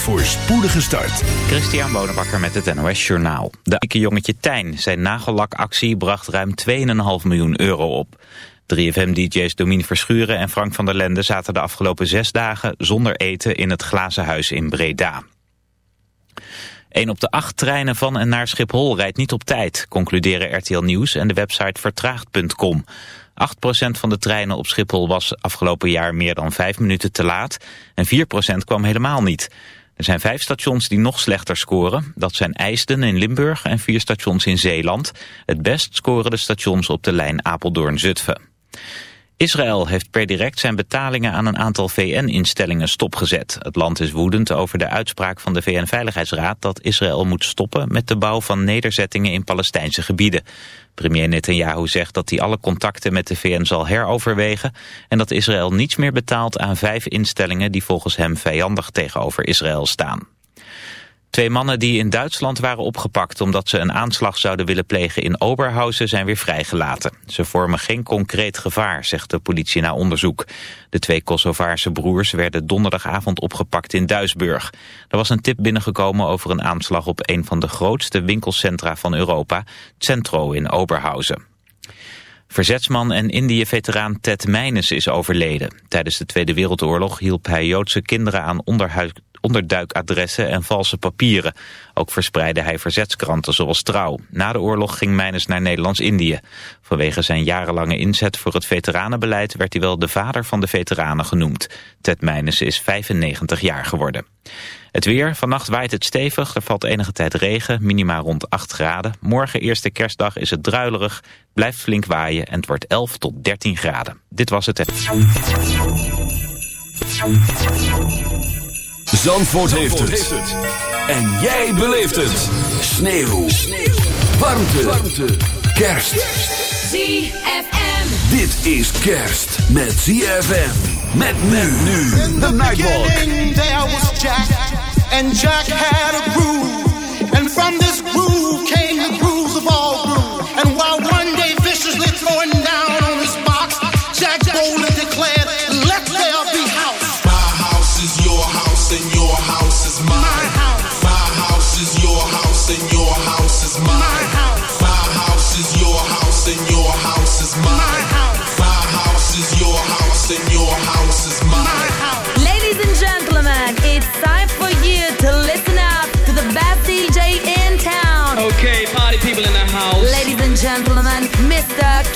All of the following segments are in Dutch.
voor spoedige start. Christian Bonenbakker met het NOS Journaal. De eiken jongetje Tijn, zijn nagellakactie bracht ruim 2,5 miljoen euro op. 3FM-dj's Domien Verschuren en Frank van der Lende zaten de afgelopen zes dagen zonder eten in het Glazen Huis in Breda. Een op de acht treinen van en naar Schiphol rijdt niet op tijd, concluderen RTL Nieuws en de website vertraagd.com. 8% van de treinen op Schiphol was afgelopen jaar meer dan 5 minuten te laat en 4% kwam helemaal niet. Er zijn vijf stations die nog slechter scoren. Dat zijn IJsden in Limburg en vier stations in Zeeland. Het best scoren de stations op de lijn Apeldoorn-Zutphen. Israël heeft per direct zijn betalingen aan een aantal VN-instellingen stopgezet. Het land is woedend over de uitspraak van de VN-veiligheidsraad dat Israël moet stoppen met de bouw van nederzettingen in Palestijnse gebieden. Premier Netanyahu zegt dat hij alle contacten met de VN zal heroverwegen en dat Israël niets meer betaalt aan vijf instellingen die volgens hem vijandig tegenover Israël staan. Twee mannen die in Duitsland waren opgepakt omdat ze een aanslag zouden willen plegen in Oberhausen zijn weer vrijgelaten. Ze vormen geen concreet gevaar, zegt de politie na onderzoek. De twee Kosovaarse broers werden donderdagavond opgepakt in Duisburg. Er was een tip binnengekomen over een aanslag op een van de grootste winkelcentra van Europa, Centro in Oberhausen. Verzetsman en Indië-veteraan Ted Meines is overleden. Tijdens de Tweede Wereldoorlog hielp hij Joodse kinderen aan onderduikadressen en valse papieren. Ook verspreidde hij verzetskranten zoals Trouw. Na de oorlog ging Meines naar Nederlands-Indië. Vanwege zijn jarenlange inzet voor het veteranenbeleid werd hij wel de vader van de veteranen genoemd. Ted Meines is 95 jaar geworden. Het weer, vannacht waait het stevig, er valt enige tijd regen, minima rond 8 graden. Morgen, eerste kerstdag, is het druilerig, blijft flink waaien en het wordt 11 tot 13 graden. Dit was het. Zandvoort, heeft, het. En jij beleeft het. Sneeuw. Sneeuw. Warmte. Warmte. Kerst. ZFM. Dit is kerst met ZFM. Met men nu. The Nightwalk. there was Jack. And Jack had a groove. And from this groove came the grooves of all grooves. And while one day viciously throwing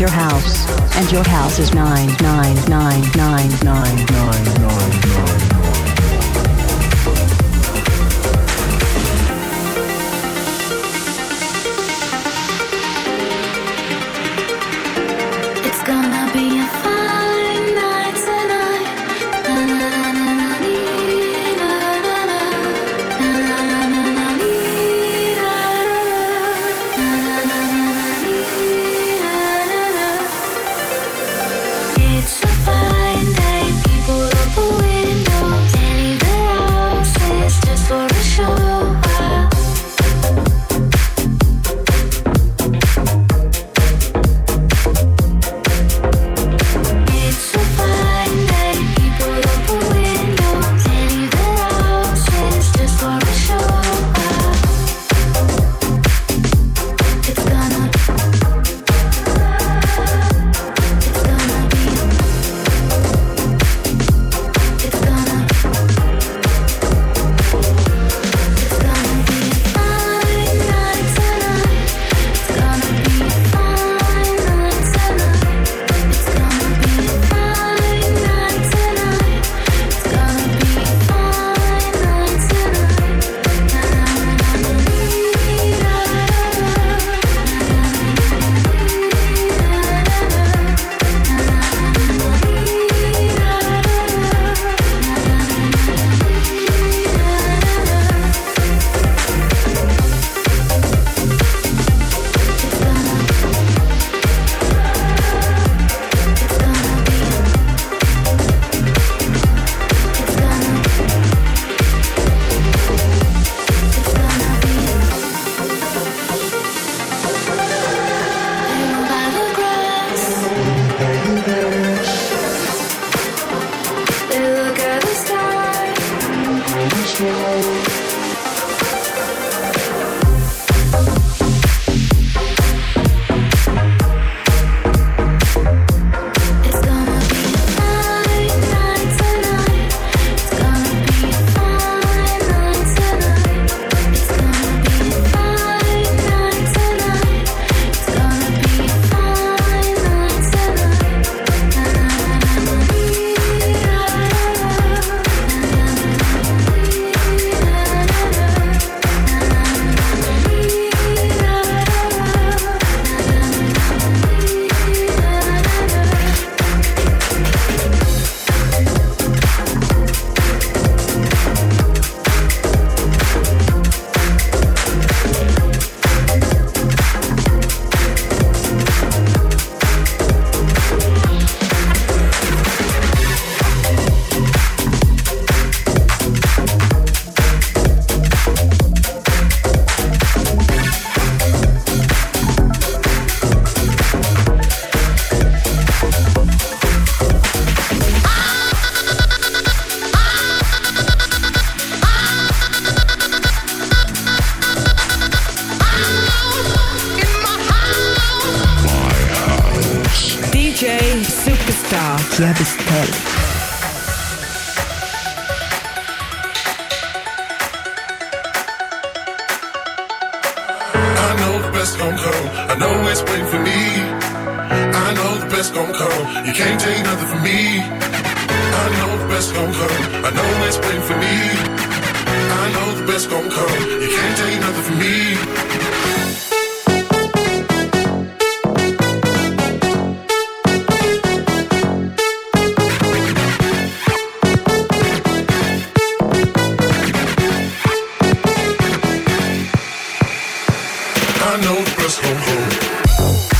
Your house, don't press home.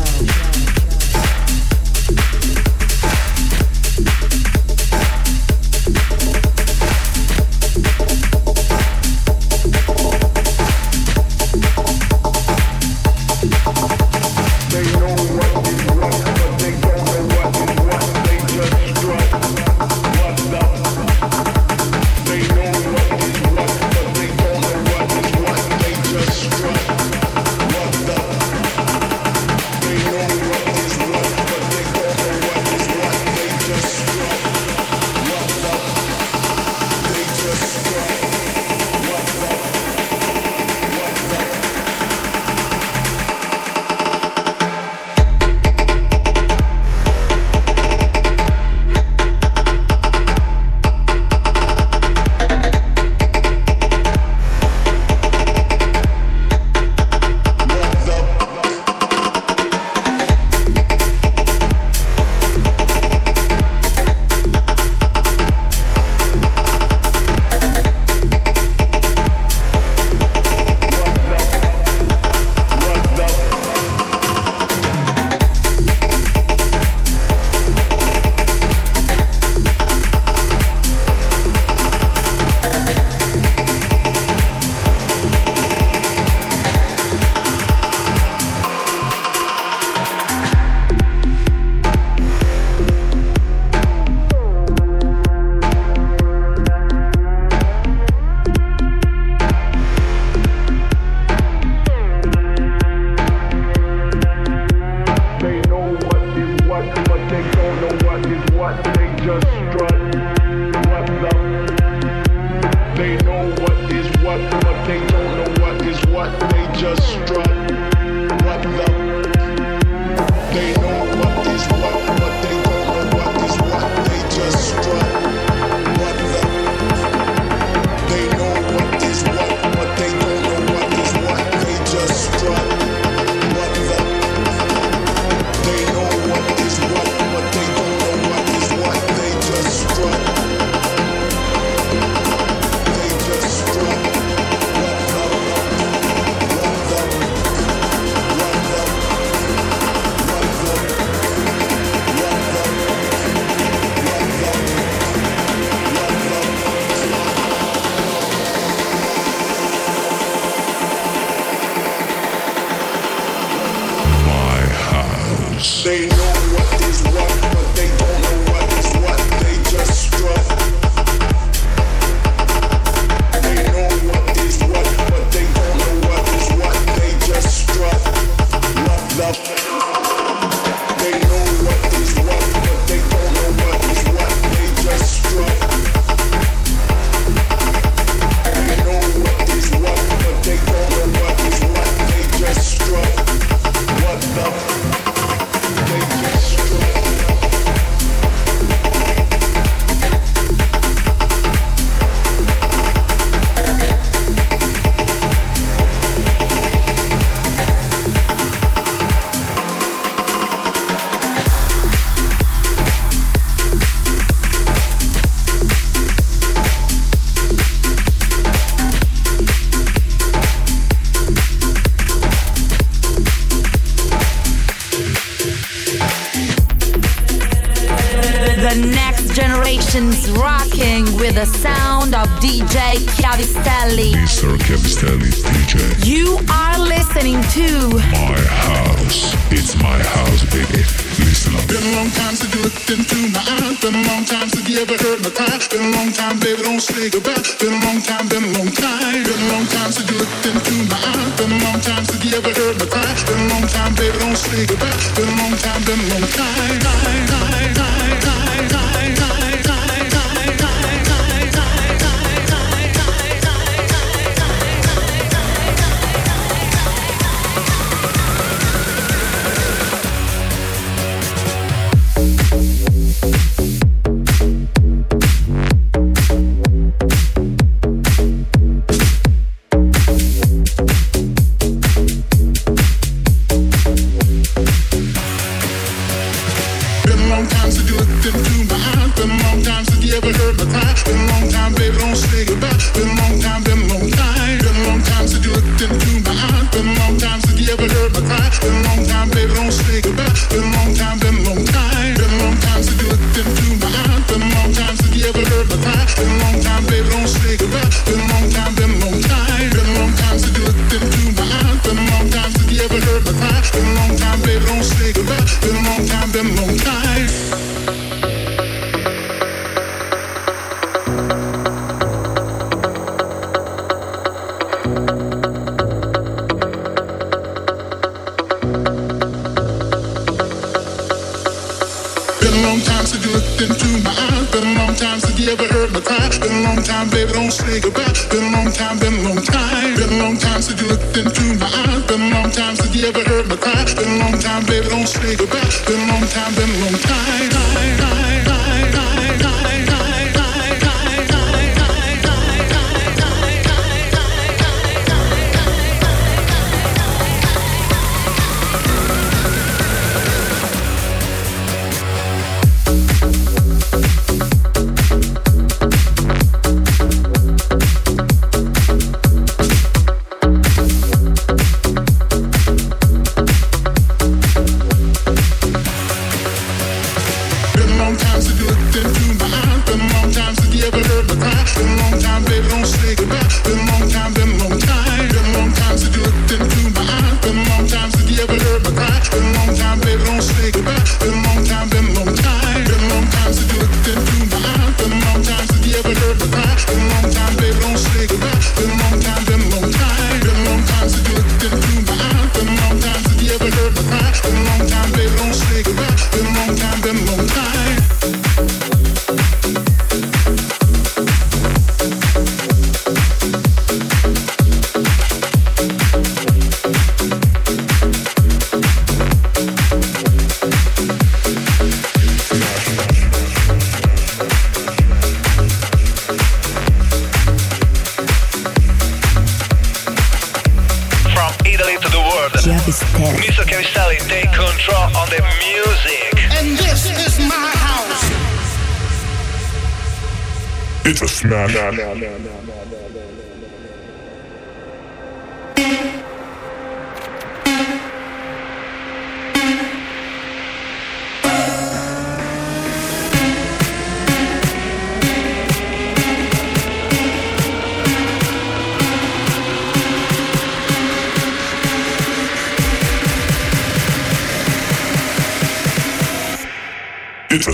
back alone.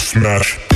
Smash.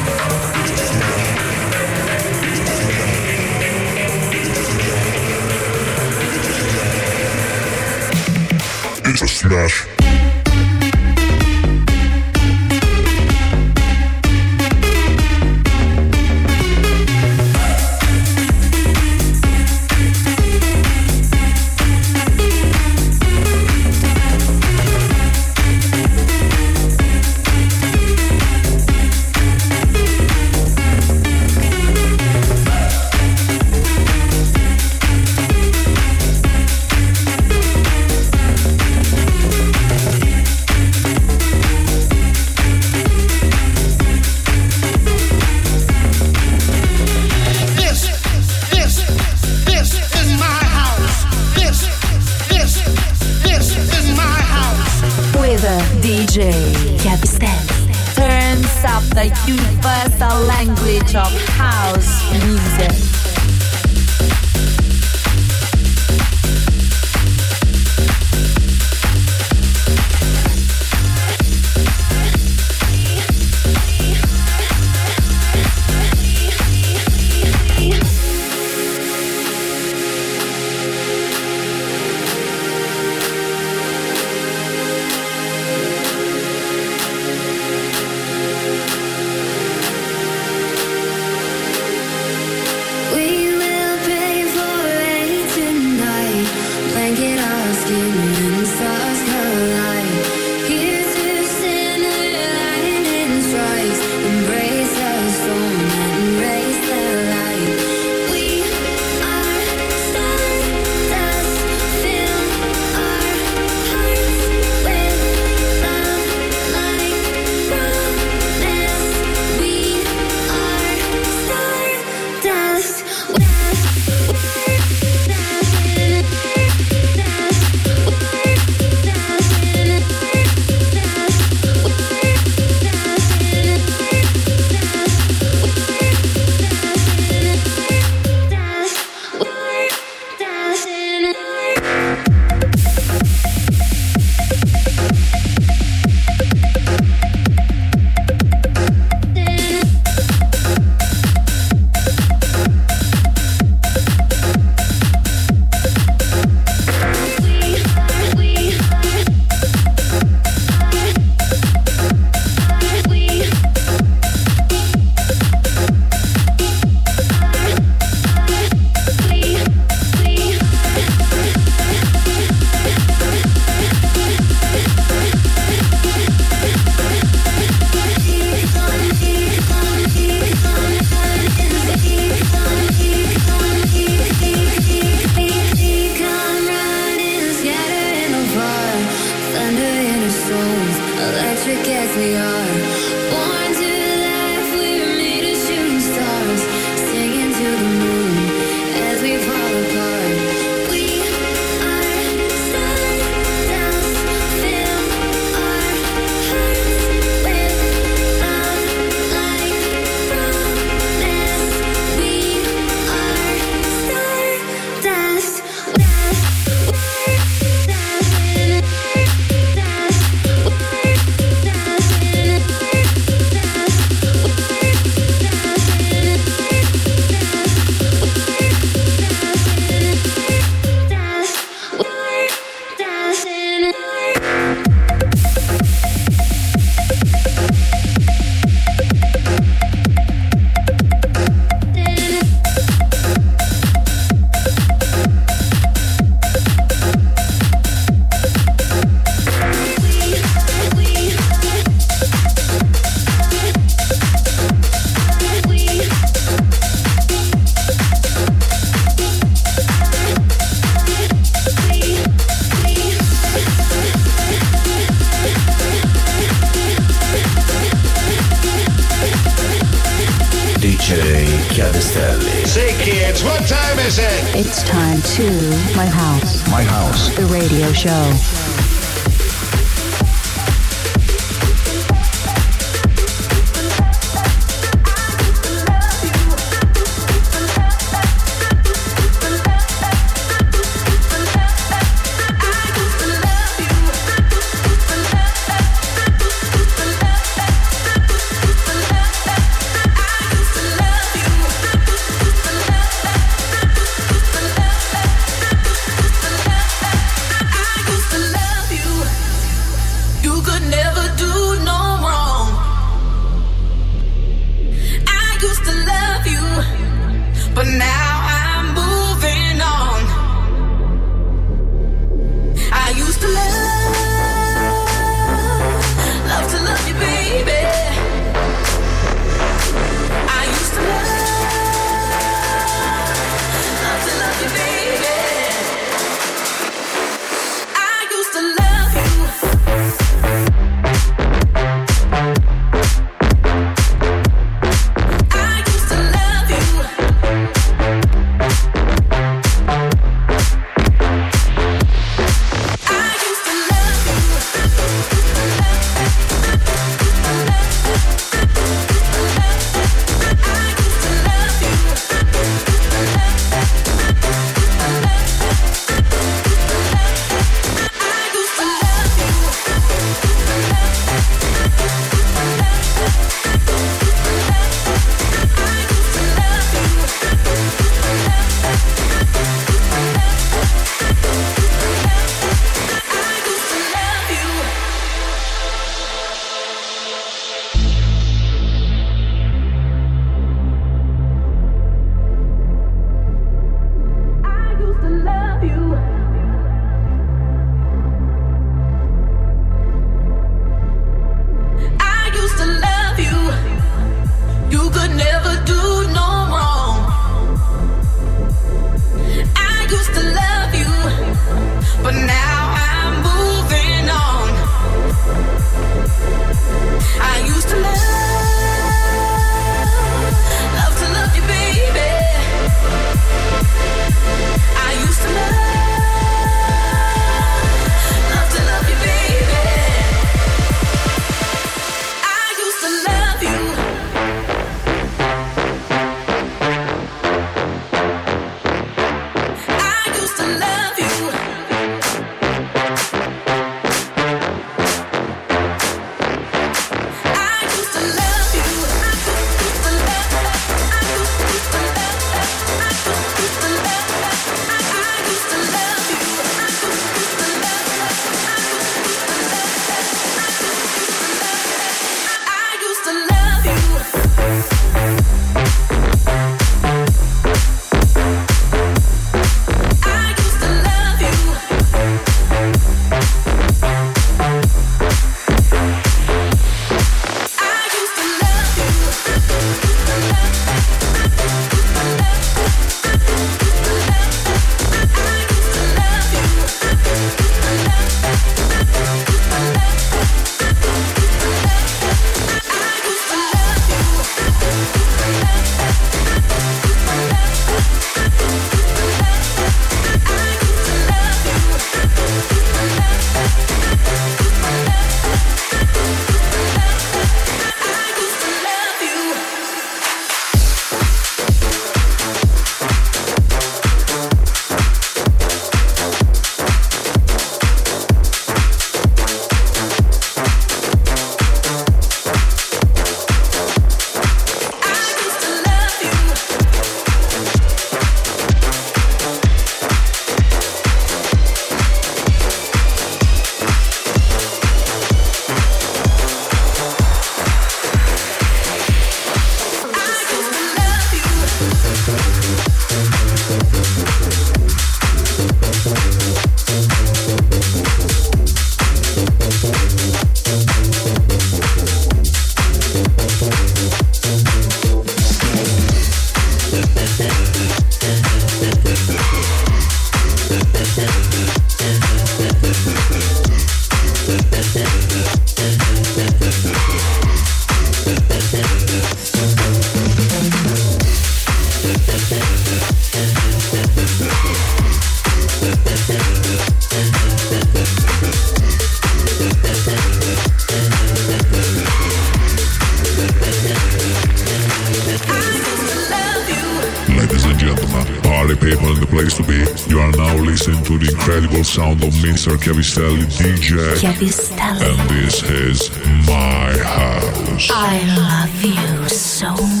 Mr. a DJ. And this is my house. I love you so much.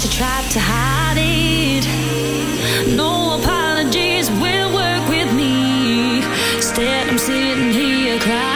apologies, tried to hide it. No apologies will work with me. Instead, I'm sitting here crying.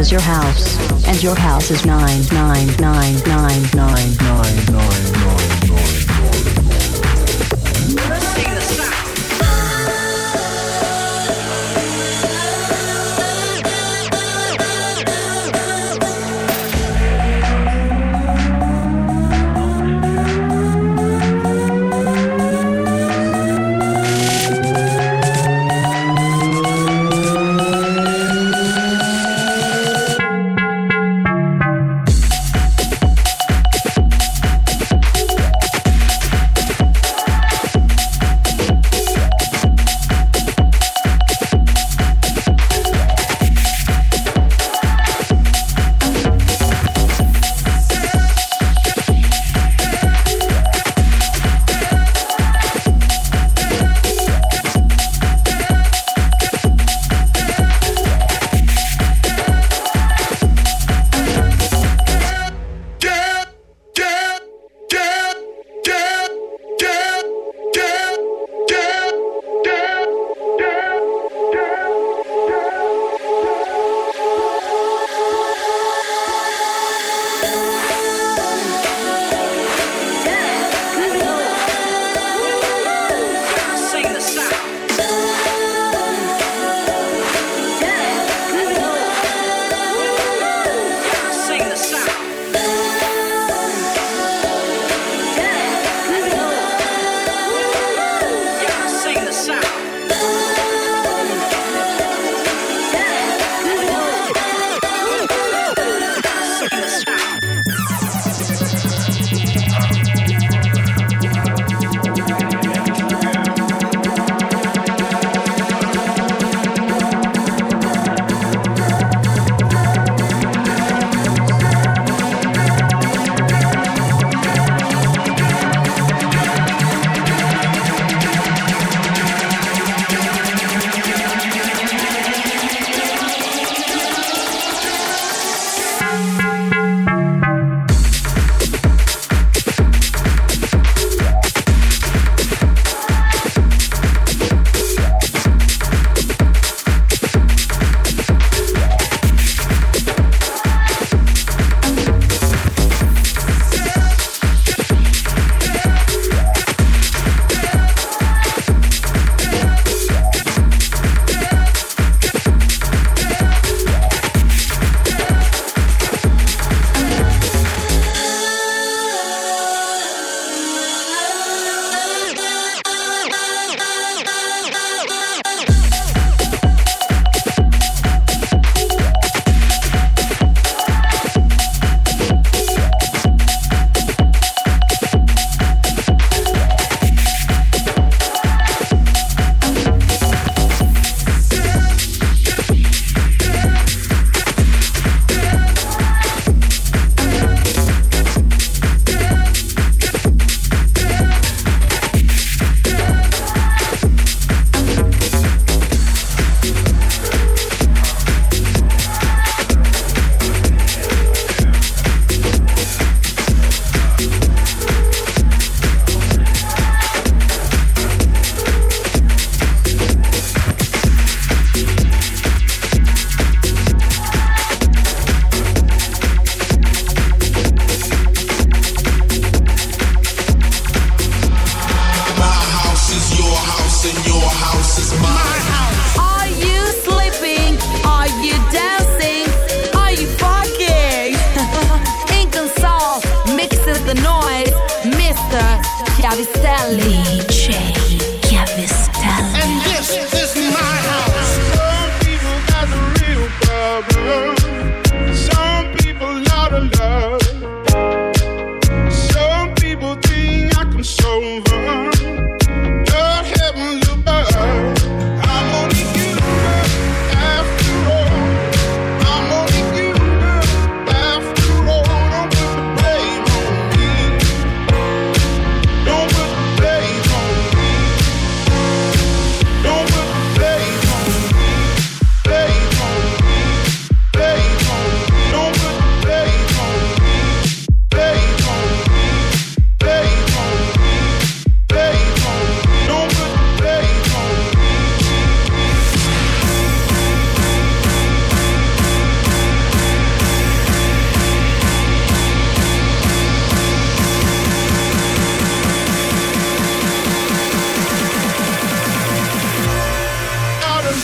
is your house, and your house is 999999999.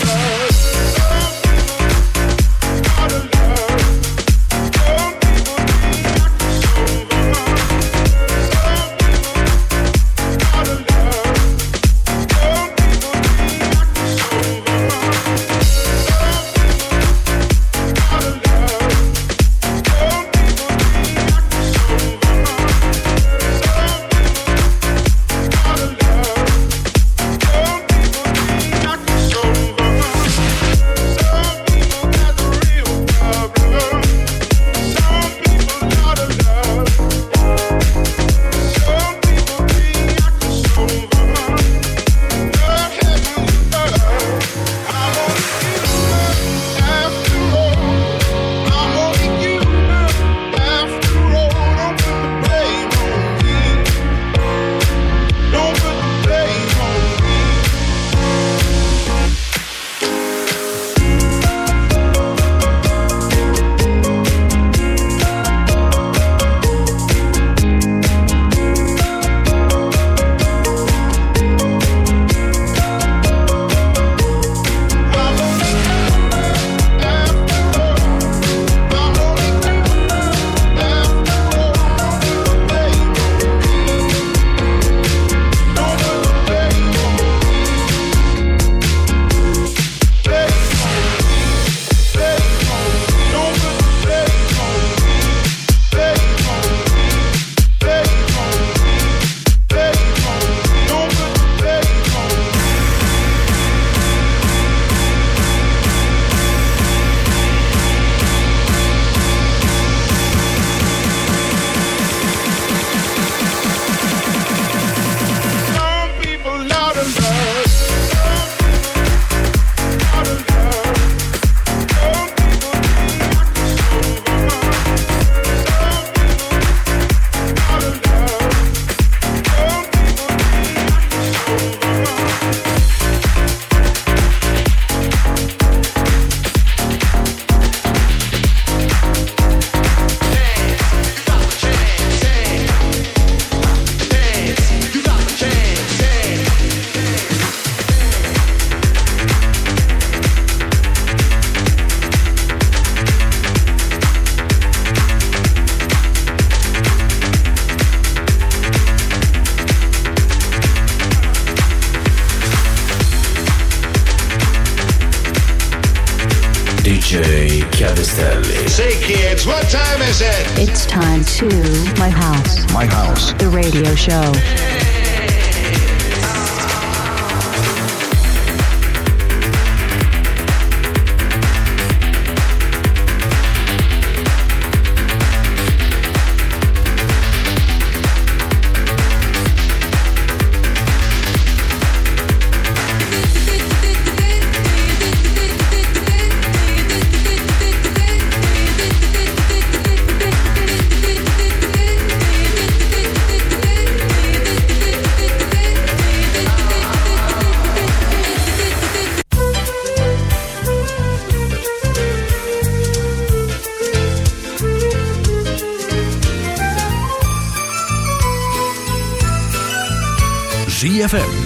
Love.